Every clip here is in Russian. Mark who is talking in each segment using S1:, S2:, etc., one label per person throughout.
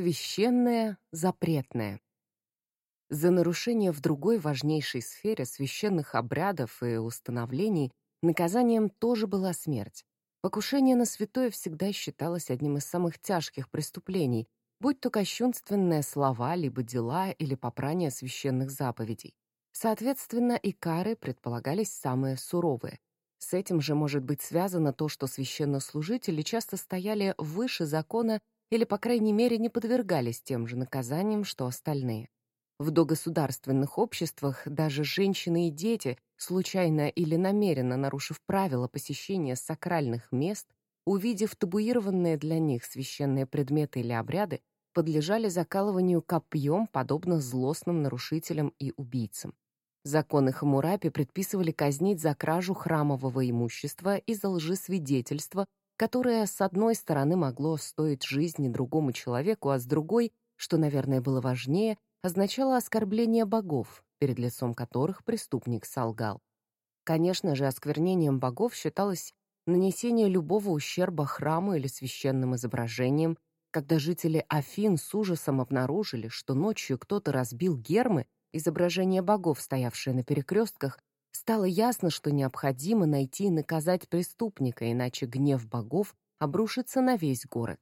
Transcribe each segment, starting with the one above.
S1: Священное, запретное. За нарушение в другой важнейшей сфере священных обрядов и установлений наказанием тоже была смерть. Покушение на святое всегда считалось одним из самых тяжких преступлений, будь то кощунственные слова, либо дела или попрание священных заповедей. Соответственно, и кары предполагались самые суровые. С этим же может быть связано то, что священнослужители часто стояли выше закона или, по крайней мере, не подвергались тем же наказаниям, что остальные. В догосударственных обществах даже женщины и дети, случайно или намеренно нарушив правила посещения сакральных мест, увидев табуированные для них священные предметы или обряды, подлежали закалыванию копьем, подобно злостным нарушителям и убийцам. Законы Хамурапи предписывали казнить за кражу храмового имущества и за лжесвидетельство которое, с одной стороны, могло стоить жизни другому человеку, а с другой, что, наверное, было важнее, означало оскорбление богов, перед лицом которых преступник солгал. Конечно же, осквернением богов считалось нанесение любого ущерба храму или священным изображениям, когда жители Афин с ужасом обнаружили, что ночью кто-то разбил гермы, изображения богов, стоявшие на перекрестках, Стало ясно, что необходимо найти и наказать преступника, иначе гнев богов обрушится на весь город.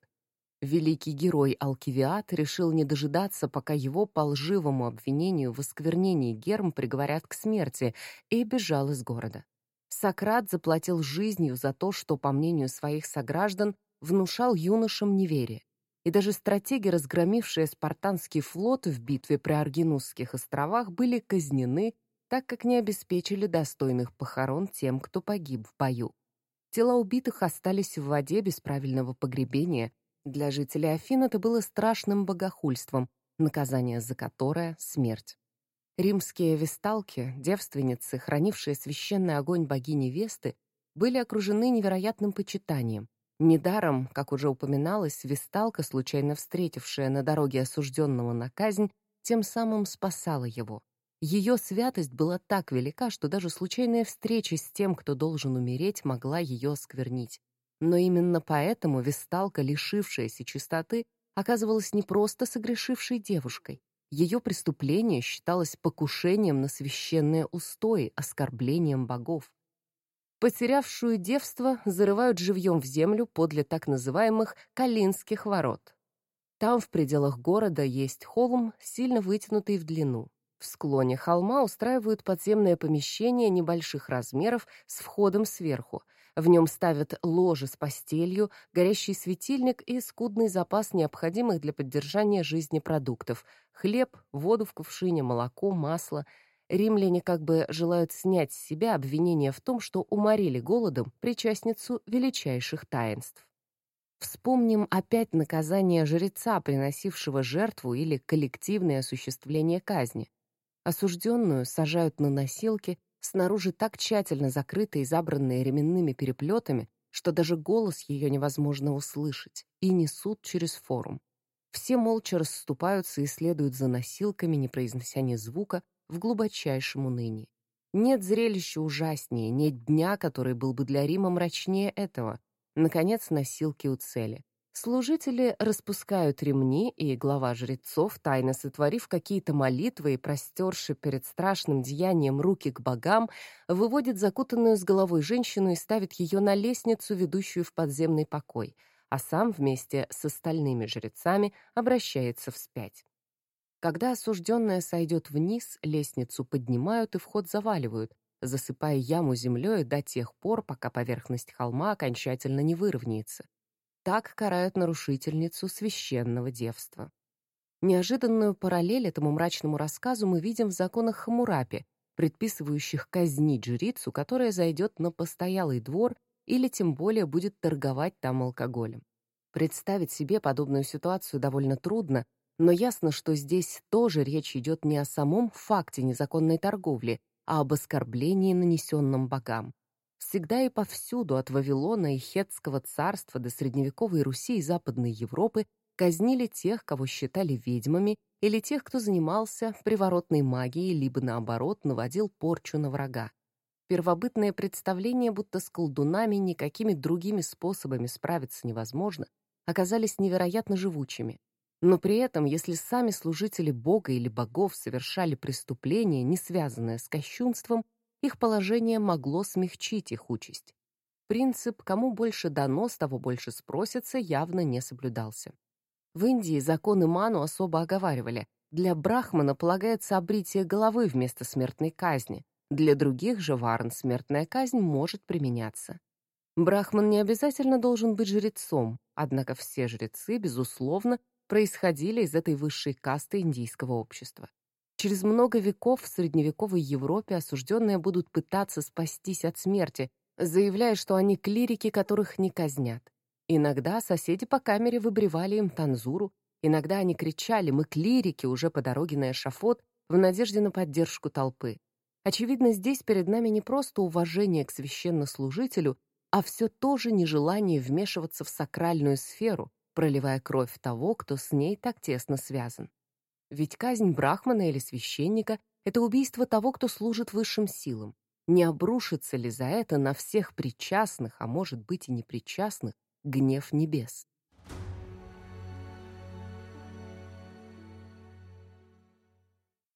S1: Великий герой Алкивиад решил не дожидаться, пока его по лживому обвинению в осквернении герм приговорят к смерти, и бежал из города. Сократ заплатил жизнью за то, что, по мнению своих сограждан, внушал юношам неверие. И даже стратеги, разгромившие спартанский флот в битве при Аргинусских островах, были казнены так как не обеспечили достойных похорон тем, кто погиб в бою. Тела убитых остались в воде без правильного погребения. Для жителей Афин это было страшным богохульством, наказание за которое — смерть. Римские весталки, девственницы, хранившие священный огонь богини Весты, были окружены невероятным почитанием. Недаром, как уже упоминалось, весталка, случайно встретившая на дороге осужденного на казнь, тем самым спасала его. Ее святость была так велика, что даже случайная встреча с тем, кто должен умереть, могла ее осквернить. Но именно поэтому Весталка, лишившаяся чистоты, оказывалась не просто согрешившей девушкой. Ее преступление считалось покушением на священные устои, оскорблением богов. Потерявшую девство зарывают живьем в землю подле так называемых Калинских ворот. Там, в пределах города, есть холм, сильно вытянутый в длину. В склоне холма устраивают подземное помещение небольших размеров с входом сверху. В нем ставят ложе с постелью, горящий светильник и скудный запас необходимых для поддержания жизни продуктов — хлеб, воду в кувшине, молоко, масло. Римляне как бы желают снять с себя обвинение в том, что уморили голодом причастницу величайших таинств. Вспомним опять наказание жреца, приносившего жертву или коллективное осуществление казни. Осужденную сажают на носилки, снаружи так тщательно закрытые и забранные ременными переплетами, что даже голос ее невозможно услышать, и несут через форум. Все молча расступаются и следуют за носилками, не произнося ни звука, в глубочайшем унынии. Нет зрелища ужаснее, нет дня, который был бы для Рима мрачнее этого. Наконец, носилки у цели. Служители распускают ремни, и глава жрецов, тайно сотворив какие-то молитвы и простерши перед страшным деянием руки к богам, выводит закутанную с головой женщину и ставит ее на лестницу, ведущую в подземный покой, а сам вместе с остальными жрецами обращается вспять. Когда осужденная сойдет вниз, лестницу поднимают и вход заваливают, засыпая яму землей до тех пор, пока поверхность холма окончательно не выровняется. Так карают нарушительницу священного девства. Неожиданную параллель этому мрачному рассказу мы видим в законах Хамурапи, предписывающих казнить жрицу, которая зайдет на постоялый двор или тем более будет торговать там алкоголем. Представить себе подобную ситуацию довольно трудно, но ясно, что здесь тоже речь идет не о самом факте незаконной торговли, а об оскорблении, нанесенном богам. Всегда и повсюду, от Вавилона и Хетского царства до средневековой Руси и Западной Европы, казнили тех, кого считали ведьмами, или тех, кто занимался приворотной магией, либо, наоборот, наводил порчу на врага. Первобытное представление, будто с колдунами никакими другими способами справиться невозможно, оказались невероятно живучими. Но при этом, если сами служители Бога или богов совершали преступление, не связанное с кощунством, их положение могло смягчить их участь. Принцип «кому больше дано, с того больше спросится» явно не соблюдался. В Индии законы Ману особо оговаривали. Для брахмана полагается обритие головы вместо смертной казни. Для других же варн смертная казнь может применяться. Брахман не обязательно должен быть жрецом, однако все жрецы, безусловно, происходили из этой высшей касты индийского общества. Через много веков в средневековой Европе осужденные будут пытаться спастись от смерти, заявляя, что они клирики, которых не казнят. Иногда соседи по камере выбривали им танзуру, иногда они кричали «Мы клирики» уже по дороге на эшафот в надежде на поддержку толпы. Очевидно, здесь перед нами не просто уважение к священнослужителю, а все тоже нежелание вмешиваться в сакральную сферу, проливая кровь того, кто с ней так тесно связан. Ведь казнь брахмана или священника — это убийство того, кто служит высшим силам. Не обрушится ли за это на всех причастных, а может быть и непричастных, гнев небес?